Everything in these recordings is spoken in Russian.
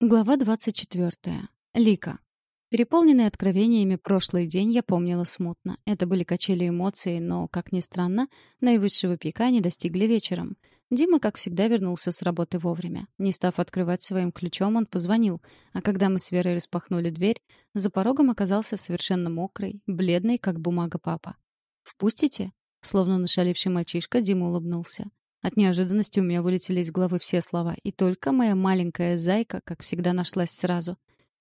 Глава 24. Лика. Переполненный откровениями прошлый день я помнила смутно. Это были качели эмоций, но, как ни странно, наивысшего пика они достигли вечером. Дима, как всегда, вернулся с работы вовремя. Не став открывать своим ключом, он позвонил, а когда мы с Верой распахнули дверь, за порогом оказался совершенно мокрый, бледный, как бумага папа. «Впустите?» Словно нашаливший мальчишка, Дима улыбнулся. От неожиданности у меня вылетели из головы все слова, и только моя маленькая зайка, как всегда, нашлась сразу.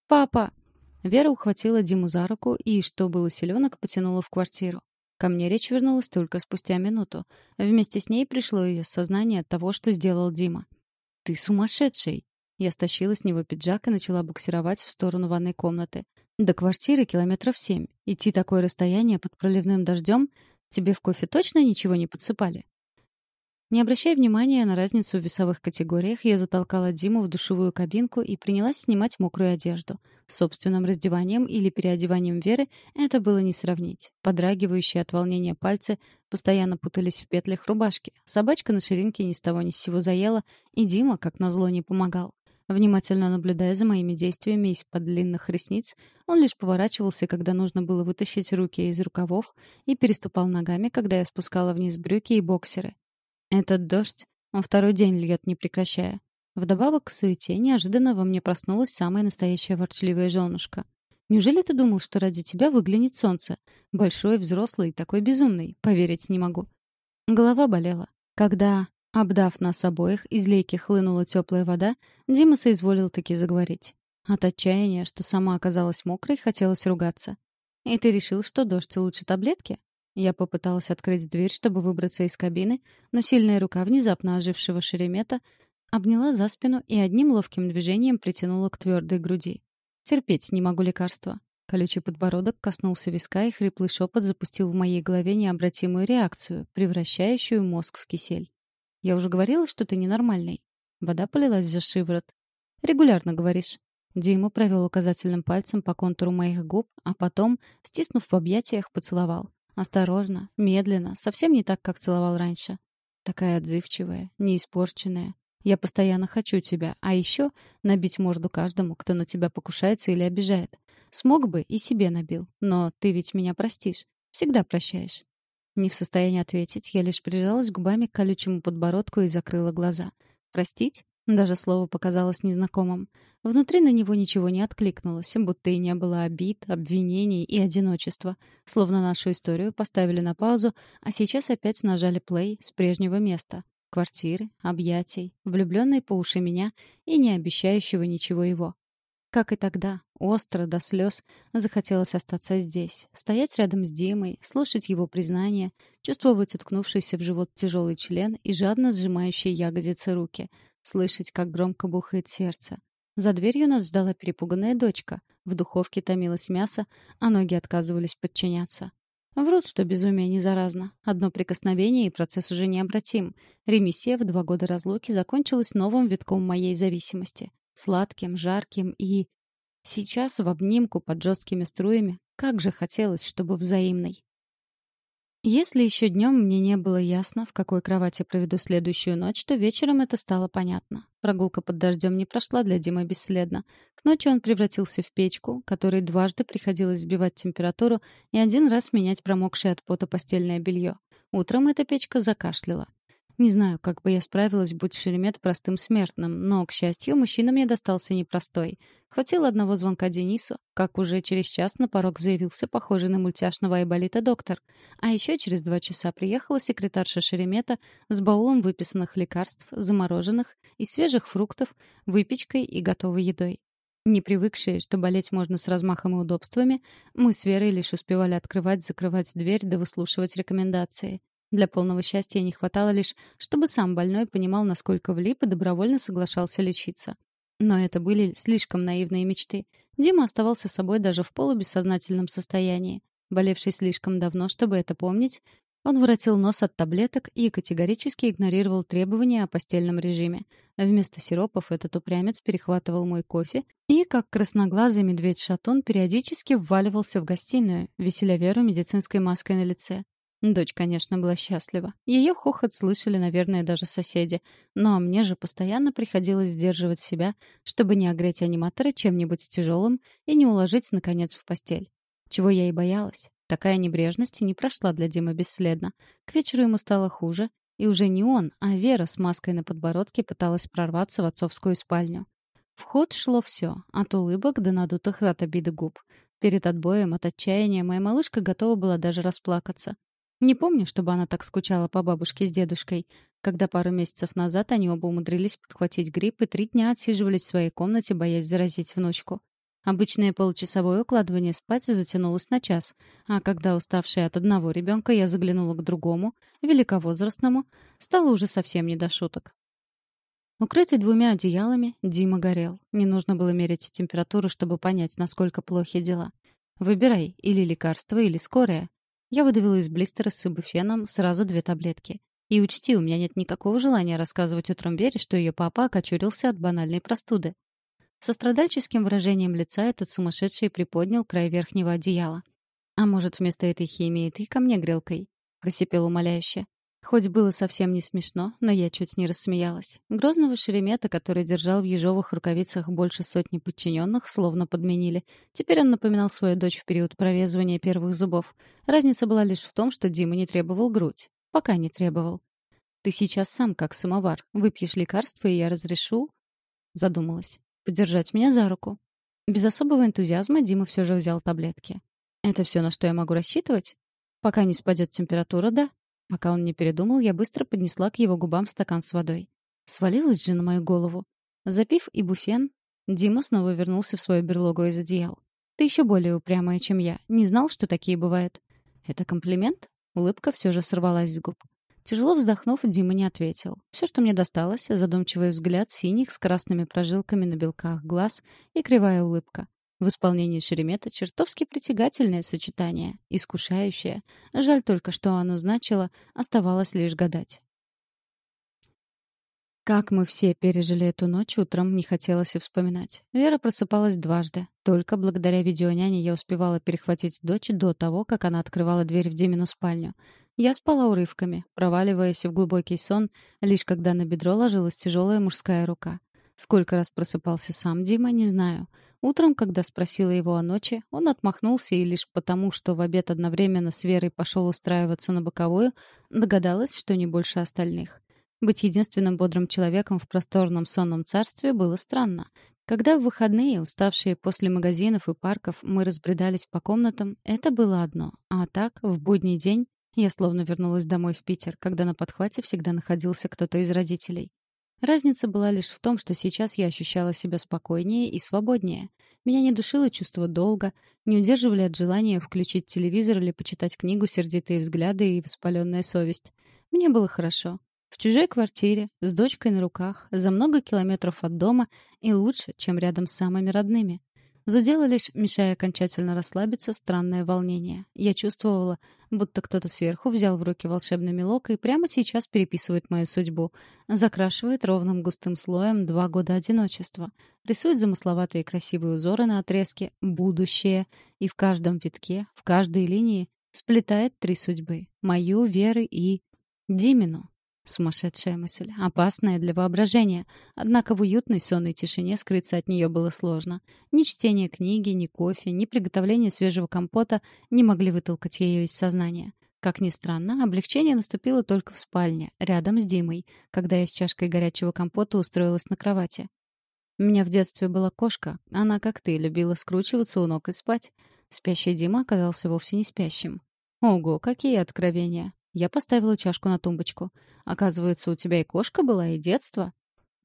«Папа!» Вера ухватила Диму за руку и, что было силёнок, потянула в квартиру. Ко мне речь вернулась только спустя минуту. Вместе с ней пришло и осознание того, что сделал Дима. «Ты сумасшедший!» Я стащила с него пиджак и начала буксировать в сторону ванной комнаты. До квартиры километров семь. Идти такое расстояние под проливным дождем? Тебе в кофе точно ничего не подсыпали? Не обращая внимания на разницу в весовых категориях, я затолкала Диму в душевую кабинку и принялась снимать мокрую одежду. С собственным раздеванием или переодеванием Веры это было не сравнить. Подрагивающие от волнения пальцы постоянно путались в петлях рубашки. Собачка на ширинке ни с того ни с сего заела, и Дима, как назло, не помогал. Внимательно наблюдая за моими действиями из-под длинных ресниц, он лишь поворачивался, когда нужно было вытащить руки из рукавов, и переступал ногами, когда я спускала вниз брюки и боксеры. Этот дождь, он второй день льет, не прекращая. Вдобавок к суете, неожиданно во мне проснулась самая настоящая ворчливая женушка. Неужели ты думал, что ради тебя выглянет солнце? Большой, взрослый, такой безумный. Поверить не могу. Голова болела. Когда, обдав нас обоих, из лейки хлынула теплая вода, Дима соизволил таки заговорить. От отчаяния, что сама оказалась мокрой, хотелось ругаться. «И ты решил, что дождь лучше таблетки?» Я попыталась открыть дверь, чтобы выбраться из кабины, но сильная рука внезапно ожившего Шеремета обняла за спину и одним ловким движением притянула к твердой груди. Терпеть не могу лекарства. Колючий подбородок коснулся виска, и хриплый шепот запустил в моей голове необратимую реакцию, превращающую мозг в кисель. «Я уже говорила, что ты ненормальный». Вода полилась за шиворот. «Регулярно говоришь». Дима провел указательным пальцем по контуру моих губ, а потом, стиснув в объятиях, поцеловал. Осторожно, медленно, совсем не так, как целовал раньше. Такая отзывчивая, неиспорченная. Я постоянно хочу тебя, а еще набить морду каждому, кто на тебя покушается или обижает. Смог бы и себе набил, но ты ведь меня простишь. Всегда прощаешь. Не в состоянии ответить, я лишь прижалась губами к колючему подбородку и закрыла глаза. Простить? Даже слово показалось незнакомым. Внутри на него ничего не откликнулось, будто и не было обид, обвинений и одиночества. Словно нашу историю поставили на паузу, а сейчас опять нажали плей с прежнего места. Квартиры, объятий, влюбленной по уши меня и не обещающего ничего его. Как и тогда, остро до слез, захотелось остаться здесь, стоять рядом с Димой, слушать его признание, чувствовать уткнувшийся в живот тяжелый член и жадно сжимающие ягодицы руки, слышать, как громко бухает сердце, за дверью нас ждала перепуганная дочка. В духовке томилось мясо, а ноги отказывались подчиняться. Врут, что безумие не заразно. Одно прикосновение, и процесс уже необратим. Ремиссия в два года разлуки закончилась новым витком моей зависимости. Сладким, жарким и... Сейчас в обнимку под жесткими струями как же хотелось, чтобы взаимной. Если еще днем мне не было ясно, в какой кровати проведу следующую ночь, то вечером это стало понятно. Прогулка под дождем не прошла для Димы бесследно. К ночи он превратился в печку, которой дважды приходилось сбивать температуру и один раз менять промокшее от пота постельное белье. Утром эта печка закашляла. Не знаю, как бы я справилась, будь Шеремет простым смертным, но, к счастью, мужчина мне достался непростой. Хватило одного звонка Денису, как уже через час на порог заявился похожий на мультяшного айболита доктор. А еще через два часа приехала секретарша Шеремета с баулом выписанных лекарств, замороженных и свежих фруктов, выпечкой и готовой едой. Не привыкшие, что болеть можно с размахом и удобствами, мы с Верой лишь успевали открывать-закрывать дверь да выслушивать рекомендации. Для полного счастья не хватало лишь, чтобы сам больной понимал, насколько влип и добровольно соглашался лечиться. Но это были слишком наивные мечты. Дима оставался собой даже в полубессознательном состоянии. Болевший слишком давно, чтобы это помнить, он воротил нос от таблеток и категорически игнорировал требования о постельном режиме. Вместо сиропов этот упрямец перехватывал мой кофе и, как красноглазый медведь-шатун, периодически вваливался в гостиную, веселя Веру медицинской маской на лице. Дочь, конечно, была счастлива. Ее хохот слышали, наверное, даже соседи. Но мне же постоянно приходилось сдерживать себя, чтобы не огреть аниматора чем-нибудь тяжелым и не уложить, наконец, в постель. Чего я и боялась. Такая небрежность не прошла для Димы бесследно. К вечеру ему стало хуже, и уже не он, а Вера с маской на подбородке пыталась прорваться в отцовскую спальню. В ход шло все, от улыбок до надутых от обиды губ. Перед отбоем от отчаяния моя малышка готова была даже расплакаться. Не помню, чтобы она так скучала по бабушке с дедушкой, когда пару месяцев назад они оба умудрились подхватить грипп и три дня отсиживались в своей комнате, боясь заразить внучку. Обычное получасовое укладывание спать затянулось на час, а когда, уставшая от одного ребенка, я заглянула к другому, великовозрастному, стало уже совсем не до шуток. Укрытый двумя одеялами, Дима горел. Не нужно было мерить температуру, чтобы понять, насколько плохи дела. Выбирай, или лекарство, или скорая. Я выдавила из блистера с ибуфеном сразу две таблетки. И учти, у меня нет никакого желания рассказывать утром Вере, что ее папа окочурился от банальной простуды. Со страдальческим выражением лица этот сумасшедший приподнял край верхнего одеяла. «А может, вместо этой химии ты ко мне грелкой?» — просипел умоляюще. Хоть было совсем не смешно, но я чуть не рассмеялась. Грозного Шеремета, который держал в ежовых рукавицах больше сотни подчиненных, словно подменили. Теперь он напоминал свою дочь в период прорезывания первых зубов. Разница была лишь в том, что Дима не требовал грудь. Пока не требовал. «Ты сейчас сам как самовар. Выпьешь лекарство, и я разрешу...» Задумалась. «Подержать меня за руку». Без особого энтузиазма Дима все же взял таблетки. «Это все, на что я могу рассчитывать?» «Пока не спадет температура, да?» Пока он не передумал, я быстро поднесла к его губам стакан с водой. Свалилась же на мою голову. Запив и буфен, Дима снова вернулся в свою берлогу из одеял. «Ты еще более упрямая, чем я. Не знал, что такие бывают?» «Это комплимент?» Улыбка все же сорвалась с губ. Тяжело вздохнув, Дима не ответил. Все, что мне досталось, задумчивый взгляд синих с красными прожилками на белках глаз и кривая улыбка. В исполнении Шеремета чертовски притягательное сочетание, искушающее. Жаль только, что оно значило, оставалось лишь гадать. Как мы все пережили эту ночь, утром не хотелось и вспоминать. Вера просыпалась дважды. Только благодаря видеоняне я успевала перехватить дочь до того, как она открывала дверь в Димину спальню. Я спала урывками, проваливаясь в глубокий сон, лишь когда на бедро ложилась тяжелая мужская рука. Сколько раз просыпался сам Дима, не знаю. Утром, когда спросила его о ночи, он отмахнулся и лишь потому, что в обед одновременно с Верой пошел устраиваться на боковую, догадалась, что не больше остальных. Быть единственным бодрым человеком в просторном сонном царстве было странно. Когда в выходные, уставшие после магазинов и парков, мы разбредались по комнатам, это было одно. А так, в будний день, я словно вернулась домой в Питер, когда на подхвате всегда находился кто-то из родителей. Разница была лишь в том, что сейчас я ощущала себя спокойнее и свободнее. Меня не душило чувство долга, не удерживали от желания включить телевизор или почитать книгу сердитые взгляды и воспаленная совесть. Мне было хорошо. В чужой квартире, с дочкой на руках, за много километров от дома и лучше, чем рядом с самыми родными. Зудело лишь, мешая окончательно расслабиться, странное волнение. Я чувствовала, будто кто-то сверху взял в руки волшебный мелок и прямо сейчас переписывает мою судьбу. Закрашивает ровным густым слоем два года одиночества. Рисует замысловатые красивые узоры на отрезке «Будущее». И в каждом витке, в каждой линии сплетает три судьбы. Мою, Веры и... Димину. Сумасшедшая мысль, опасная для воображения. Однако в уютной сонной тишине скрыться от нее было сложно. Ни чтение книги, ни кофе, ни приготовление свежего компота не могли вытолкать ее из сознания. Как ни странно, облегчение наступило только в спальне, рядом с Димой, когда я с чашкой горячего компота устроилась на кровати. У меня в детстве была кошка, она, как ты, любила скручиваться у ног и спать. Спящий Дима оказался вовсе не спящим. Ого, какие откровения! Я поставила чашку на тумбочку. Оказывается, у тебя и кошка была, и детство.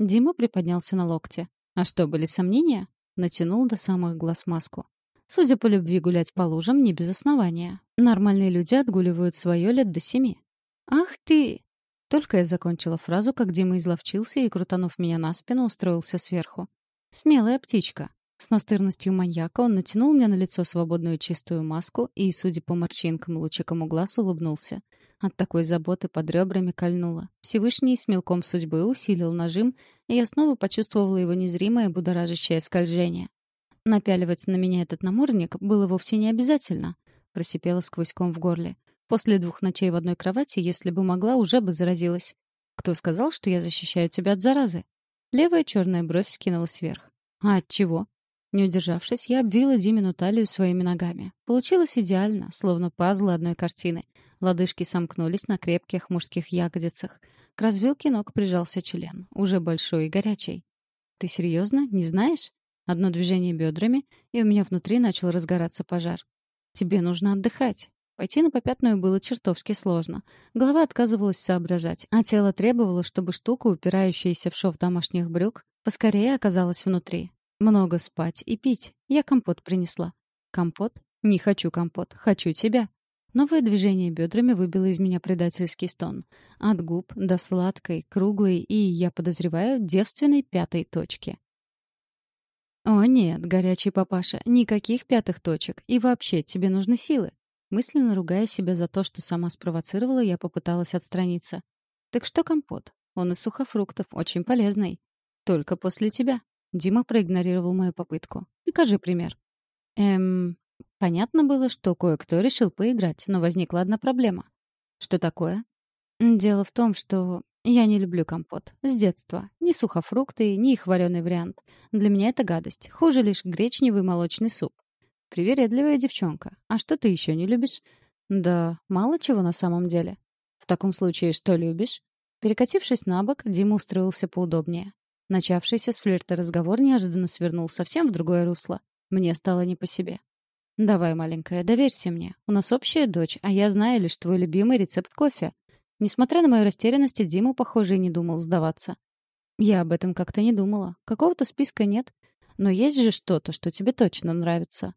Дима приподнялся на локте. А что, были сомнения? Натянул до самых глаз маску. Судя по любви гулять по лужам, не без основания. Нормальные люди отгуливают свое лет до семи. «Ах ты!» Только я закончила фразу, как Дима изловчился и, крутанув меня на спину, устроился сверху. «Смелая птичка». С настырностью маньяка он натянул мне на лицо свободную чистую маску и, судя по морщинкам лучиком у глаз, улыбнулся. От такой заботы под ребрами кольнуло. Всевышний с мелком судьбы усилил нажим, и я снова почувствовала его незримое будоражащее скольжение. Напяливать на меня этот намордник было вовсе не обязательно, просипела сквозь ком в горле. После двух ночей в одной кровати, если бы могла, уже бы заразилась. Кто сказал, что я защищаю тебя от заразы? Левая черная бровь скинулась вверх. А от чего? Не удержавшись, я обвила Димину талию своими ногами. Получилось идеально, словно пазлы одной картины. Лодыжки сомкнулись на крепких мужских ягодицах. К развилке ног прижался член, уже большой и горячий. «Ты серьезно? Не знаешь?» Одно движение бедрами, и у меня внутри начал разгораться пожар. «Тебе нужно отдыхать». Пойти на попятную было чертовски сложно. Голова отказывалась соображать, а тело требовало, чтобы штука, упирающаяся в шов домашних брюк, поскорее оказалась внутри. Много спать и пить. Я компот принесла. Компот? Не хочу компот. Хочу тебя. Новое движение бедрами выбило из меня предательский стон. От губ до сладкой, круглой и, я подозреваю, девственной пятой точки. «О нет, горячий папаша, никаких пятых точек. И вообще, тебе нужны силы». Мысленно ругая себя за то, что сама спровоцировала, я попыталась отстраниться. «Так что компот? Он из сухофруктов, очень полезный. Только после тебя». Дима проигнорировал мою попытку. «Покажи пример». «Эм, Понятно было, что кое-кто решил поиграть, но возникла одна проблема. Что такое? Дело в том, что я не люблю компот. С детства. Ни сухофрукты, ни их вареный вариант. Для меня это гадость. Хуже лишь гречневый молочный суп. Привередливая девчонка. А что ты еще не любишь? Да, мало чего на самом деле. В таком случае, что любишь? Перекатившись на бок, Дима устроился поудобнее. Начавшийся с флирта разговор неожиданно свернул совсем в другое русло. Мне стало не по себе. «Давай, маленькая, доверься мне. У нас общая дочь, а я знаю лишь твой любимый рецепт кофе». Несмотря на мою растерянность, Дима, похоже, и не думал сдаваться. «Я об этом как-то не думала. Какого-то списка нет. Но есть же что-то, что тебе точно нравится».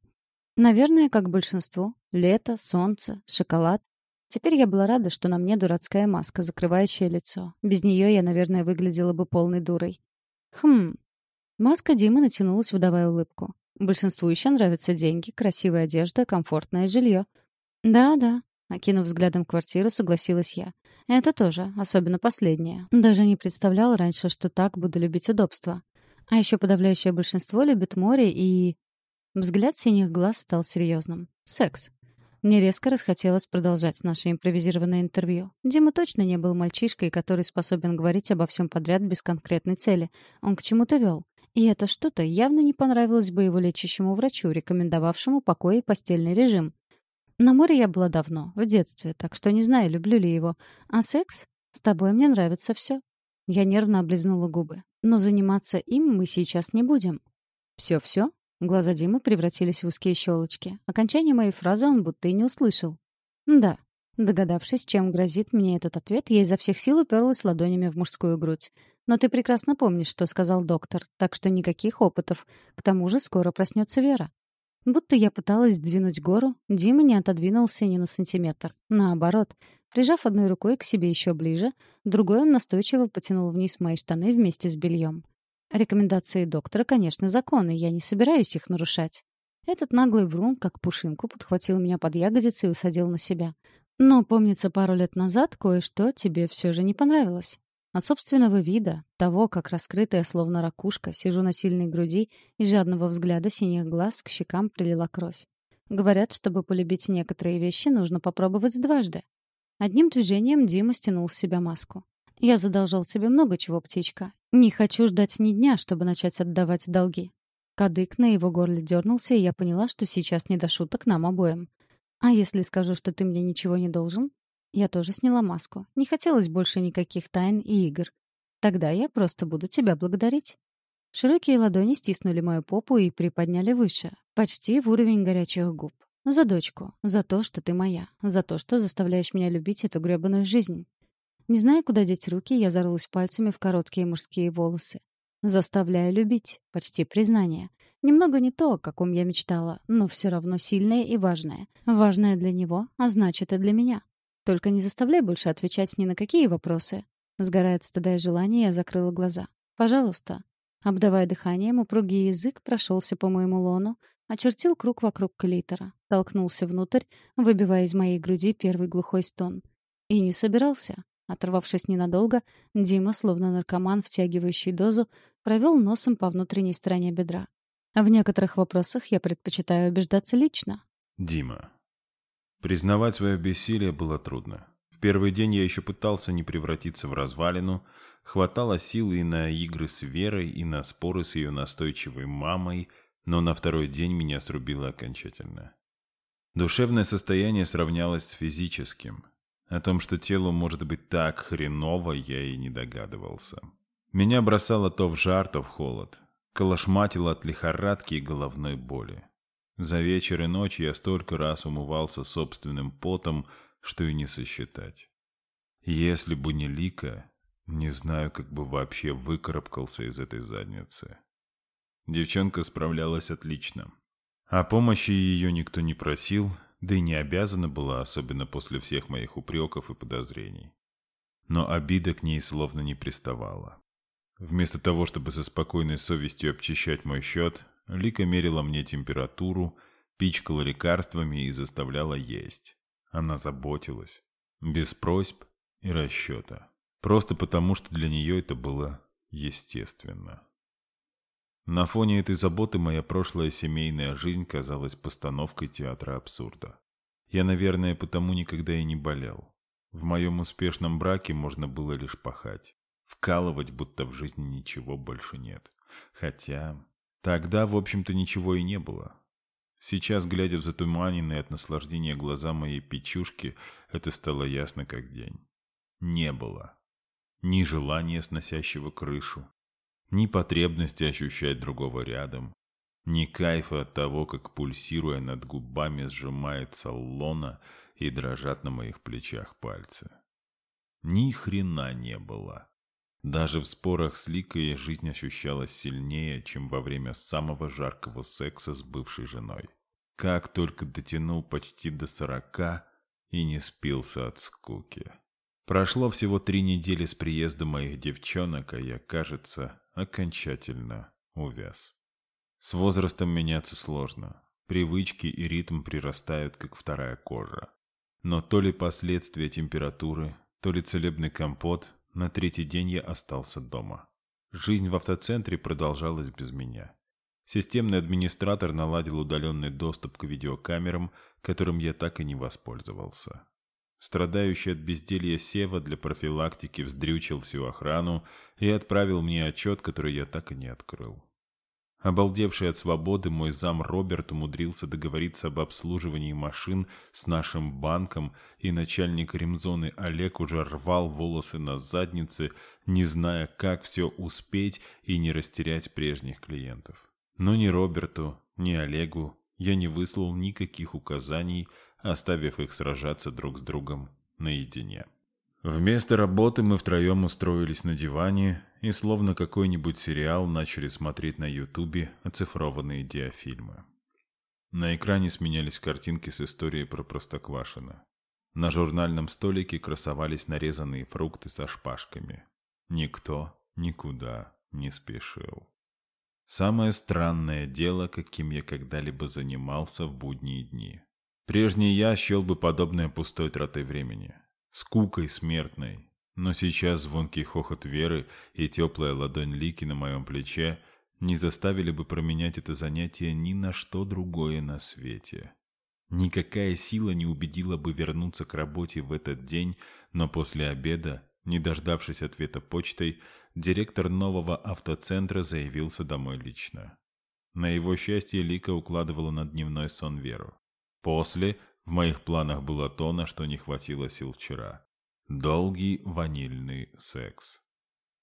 Наверное, как большинство. Лето, солнце, шоколад. Теперь я была рада, что на мне дурацкая маска, закрывающая лицо. Без нее я, наверное, выглядела бы полной дурой. Хм. Маска Димы натянулась, выдавая улыбку. Большинству еще нравятся деньги, красивая одежда, комфортное жилье. Да-да, окинув взглядом квартиру, согласилась я. Это тоже, особенно последнее. Даже не представляла раньше, что так буду любить удобства. А еще подавляющее большинство любит море и... Взгляд синих глаз стал серьезным. Секс. Мне резко расхотелось продолжать наше импровизированное интервью. Дима точно не был мальчишкой, который способен говорить обо всем подряд без конкретной цели. Он к чему-то вел. И это что-то явно не понравилось бы его лечащему врачу, рекомендовавшему покой и постельный режим. На море я была давно, в детстве, так что не знаю, люблю ли его. А секс? С тобой мне нравится все. Я нервно облизнула губы. Но заниматься им мы сейчас не будем. Все-все? Глаза Димы превратились в узкие щелочки. Окончание моей фразы он будто и не услышал. Да. Догадавшись, чем грозит мне этот ответ, я изо всех сил уперлась ладонями в мужскую грудь. Но ты прекрасно помнишь, что сказал доктор, так что никаких опытов. К тому же скоро проснется Вера. Будто я пыталась сдвинуть гору, Дима не отодвинулся ни на сантиметр. Наоборот, прижав одной рукой к себе еще ближе, другой он настойчиво потянул вниз мои штаны вместе с бельем. Рекомендации доктора, конечно, законы, я не собираюсь их нарушать. Этот наглый врун, как пушинку, подхватил меня под ягодицы и усадил на себя. Но, помнится, пару лет назад кое-что тебе все же не понравилось. От собственного вида, того, как раскрытая, словно ракушка, сижу на сильной груди и жадного взгляда синих глаз к щекам прилила кровь. Говорят, чтобы полюбить некоторые вещи, нужно попробовать дважды. Одним движением Дима стянул с себя маску. «Я задолжал тебе много чего, птичка. Не хочу ждать ни дня, чтобы начать отдавать долги». Кадык на его горле дернулся, и я поняла, что сейчас не до шуток нам обоим. «А если скажу, что ты мне ничего не должен?» Я тоже сняла маску. Не хотелось больше никаких тайн и игр. Тогда я просто буду тебя благодарить. Широкие ладони стиснули мою попу и приподняли выше, почти в уровень горячих губ. За дочку, за то, что ты моя, за то, что заставляешь меня любить эту гребаную жизнь. Не зная, куда деть руки, я зарылась пальцами в короткие мужские волосы. Заставляю любить, почти признание. Немного не то, о каком я мечтала, но все равно сильное и важное. Важное для него, а значит и для меня. Только не заставляй больше отвечать ни на какие вопросы. Сгорает стыда и желание, я закрыла глаза. Пожалуйста. Обдавая дыханием, упругий язык прошелся по моему лону, очертил круг вокруг клитора, толкнулся внутрь, выбивая из моей груди первый глухой стон. И не собирался. Оторвавшись ненадолго, Дима, словно наркоман, втягивающий дозу, провел носом по внутренней стороне бедра. В некоторых вопросах я предпочитаю убеждаться лично. Дима. Признавать свое бессилие было трудно. В первый день я еще пытался не превратиться в развалину, хватало сил и на игры с Верой, и на споры с ее настойчивой мамой, но на второй день меня срубило окончательно. Душевное состояние сравнялось с физическим. О том, что телу может быть так хреново, я и не догадывался. Меня бросало то в жар, то в холод. Калашматило от лихорадки и головной боли. За вечер и ночь я столько раз умывался собственным потом, что и не сосчитать. Если бы не Лика, не знаю, как бы вообще выкарабкался из этой задницы. Девчонка справлялась отлично. О помощи ее никто не просил, да и не обязана была, особенно после всех моих упреков и подозрений. Но обида к ней словно не приставала. Вместо того, чтобы со спокойной совестью обчищать мой счет, Лика мерила мне температуру, пичкала лекарствами и заставляла есть. Она заботилась. Без просьб и расчета. Просто потому, что для нее это было естественно. На фоне этой заботы моя прошлая семейная жизнь казалась постановкой театра абсурда. Я, наверное, потому никогда и не болел. В моем успешном браке можно было лишь пахать. Вкалывать, будто в жизни ничего больше нет. Хотя тогда, в общем-то, ничего и не было. Сейчас, глядя в затуманенные от наслаждения глаза моей печушки, это стало ясно как день. Не было. Ни желания, сносящего крышу, ни потребности ощущать другого рядом, ни кайфа от того, как пульсируя над губами сжимается лона и дрожат на моих плечах пальцы. Ни хрена не было. Даже в спорах с Ликой жизнь ощущалась сильнее, чем во время самого жаркого секса с бывшей женой. Как только дотянул почти до сорока и не спился от скуки. Прошло всего три недели с приезда моих девчонок, а я, кажется, окончательно увяз. С возрастом меняться сложно. Привычки и ритм прирастают, как вторая кожа. Но то ли последствия температуры, то ли целебный компот, на третий день я остался дома. Жизнь в автоцентре продолжалась без меня. Системный администратор наладил удаленный доступ к видеокамерам, которым я так и не воспользовался. Страдающий от безделья Сева для профилактики вздрючил всю охрану и отправил мне отчет, который я так и не открыл. Обалдевший от свободы, мой зам Роберт умудрился договориться об обслуживании машин с нашим банком, и начальник ремзоны Олег уже рвал волосы на заднице, не зная, как все успеть и не растерять прежних клиентов. Но ни Роберту, ни Олегу я не выслал никаких указаний, оставив их сражаться друг с другом наедине. Вместо работы мы втроем устроились на диване и, словно какой-нибудь сериал, начали смотреть на ютубе оцифрованные диафильмы. На экране сменялись картинки с историей про Простоквашино. На журнальном столике красовались нарезанные фрукты со шпажками. Никто никуда не спешил. Самое странное дело, каким я когда-либо занимался в будние дни. Прежний я счел бы подобное пустой тратой времени, скукой смертной. Но сейчас звонкий хохот Веры и теплая ладонь Лики на моем плече не заставили бы променять это занятие ни на что другое на свете. Никакая сила не убедила бы вернуться к работе в этот день, но после обеда, не дождавшись ответа почтой, директор нового автоцентра заявился домой лично. На его счастье Лика укладывала на дневной сон Веру. После в моих планах было то, на что не хватило сил вчера. Долгий ванильный секс.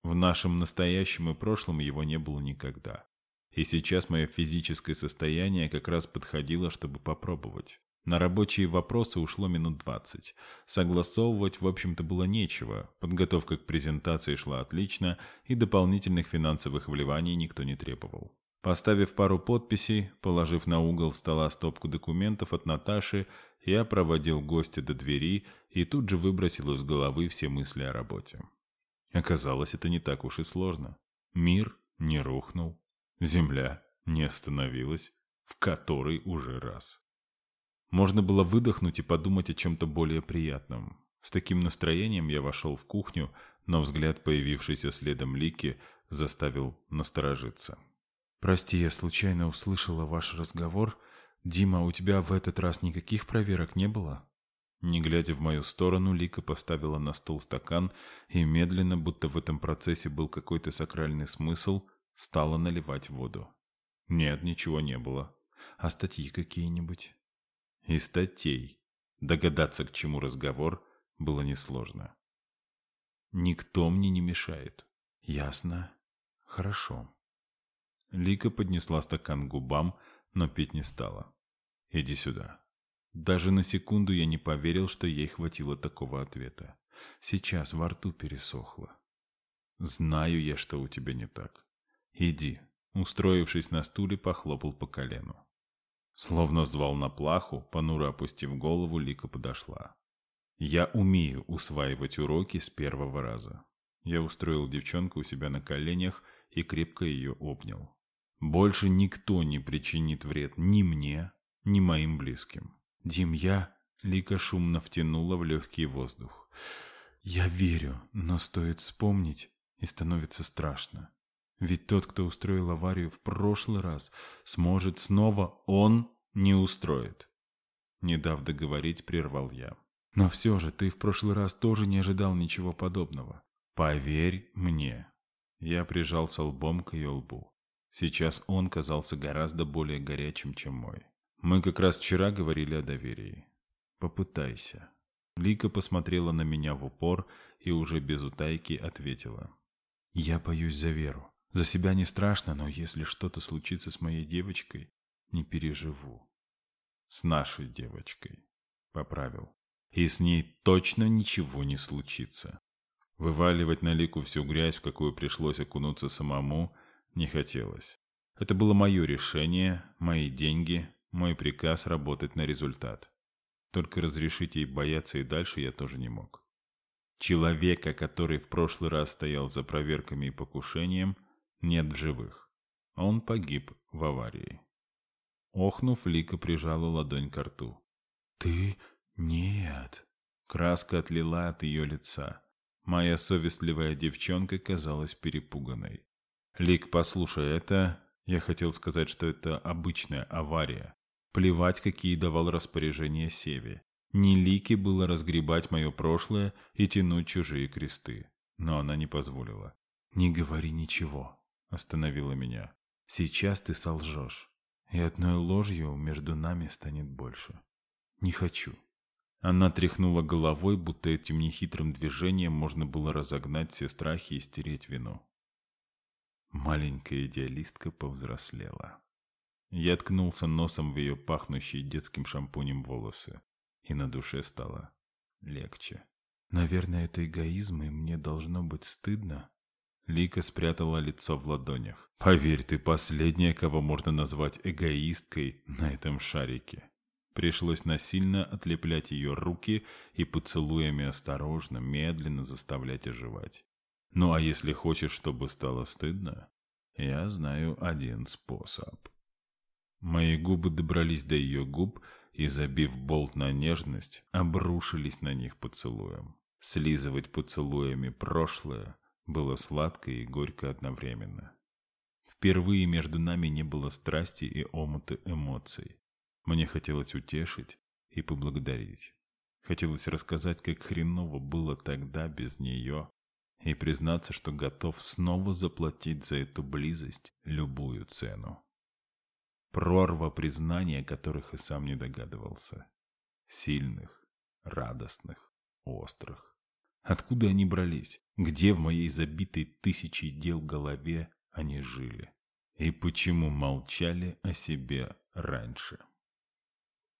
В нашем настоящем и прошлом его не было никогда. И сейчас мое физическое состояние как раз подходило, чтобы попробовать. На рабочие вопросы ушло минут двадцать. Согласовывать, в общем-то, было нечего. Подготовка к презентации шла отлично, и дополнительных финансовых вливаний никто не требовал. Поставив пару подписей, положив на угол стола стопку документов от Наташи, я проводил гостя до двери и тут же выбросил из головы все мысли о работе. Оказалось, это не так уж и сложно. Мир не рухнул, земля не остановилась, в который уже раз. Можно было выдохнуть и подумать о чем-то более приятном. С таким настроением я вошел в кухню, но взгляд, появившийся следом Лики, заставил насторожиться. «Прости, я случайно услышала ваш разговор. Дима, у тебя в этот раз никаких проверок не было?» Не глядя в мою сторону, Лика поставила на стол стакан и медленно, будто в этом процессе был какой-то сакральный смысл, стала наливать воду. Нет, ничего не было. А статьи какие-нибудь? И статей. Догадаться, к чему разговор, было несложно. Никто мне не мешает. Ясно. Хорошо. Лика поднесла стакан к губам, но пить не стала. Иди сюда. Даже на секунду я не поверил, что ей хватило такого ответа. Сейчас во рту пересохло. Знаю я, что у тебя не так. Иди. Устроившись на стуле, похлопал по колену. Словно звал на плаху, понуро опустив голову, Лика подошла. Я умею усваивать уроки с первого раза. Я устроил девчонку у себя на коленях и крепко ее обнял. Больше никто не причинит вред ни мне, ни моим близким. Дим, я... Лика шумно втянула в легкий воздух. Я верю, но стоит вспомнить, и становится страшно. Ведь тот, кто устроил аварию в прошлый раз, сможет снова, он не устроит. Не дав договорить, прервал я. Но все же ты в прошлый раз тоже не ожидал ничего подобного. Поверь мне. Я прижался лбом к ее лбу. Сейчас он казался гораздо более горячим, чем мой. Мы как раз вчера говорили о доверии. Попытайся. Лика посмотрела на меня в упор и уже без утайки ответила. Я боюсь за Веру. За себя не страшно, но если что-то случится с моей девочкой, не переживу. С нашей девочкой. Поправил. И с ней точно ничего не случится. Вываливать на Лику всю грязь, в какую пришлось окунуться самому, не хотелось. Это было мое решение, мои деньги, мой приказ работать на результат. Только разрешить ей бояться и дальше я тоже не мог. Человека, который в прошлый раз стоял за проверками и покушением, нет в живых. Он погиб в аварии. Охнув, Лика прижала ладонь к рту. «Ты... нет...» Краска отлила от ее лица. Моя совестливая девчонка казалась перепуганной. «Лик, послушай, это...» Я хотел сказать, что это обычная авария. Плевать, какие давал распоряжения Севе. Не Лике было разгребать мое прошлое и тянуть чужие кресты. Но она не позволила. «Не говори ничего», — остановила меня. «Сейчас ты солжешь, и одной ложью между нами станет больше. Не хочу». Она тряхнула головой, будто этим нехитрым движением можно было разогнать все страхи и стереть вину. Маленькая идеалистка повзрослела. Я ткнулся носом в ее пахнущие детским шампунем волосы, и на душе стало легче. Наверное, это эгоизм, и мне должно быть стыдно. Лика спрятала лицо в ладонях. Поверь, ты последняя, кого можно назвать эгоисткой на этом шарике. Пришлось насильно отлеплять ее руки и поцелуями осторожно, медленно заставлять оживать. Ну а если хочешь, чтобы стало стыдно, я знаю один способ. Мои губы добрались до ее губ и, забив болт на нежность, обрушились на них поцелуем. Слизывать поцелуями прошлое было сладко и горько одновременно. Впервые между нами не было страсти и омута эмоций. Мне хотелось утешить и поблагодарить. Хотелось рассказать, как хреново было тогда без нее, и признаться, что готов снова заплатить за эту близость любую цену. Прорва признания, которых и сам не догадывался. Сильных, радостных, острых. Откуда они брались? Где в моей забитой тысячей дел голове они жили? И почему молчали о себе раньше?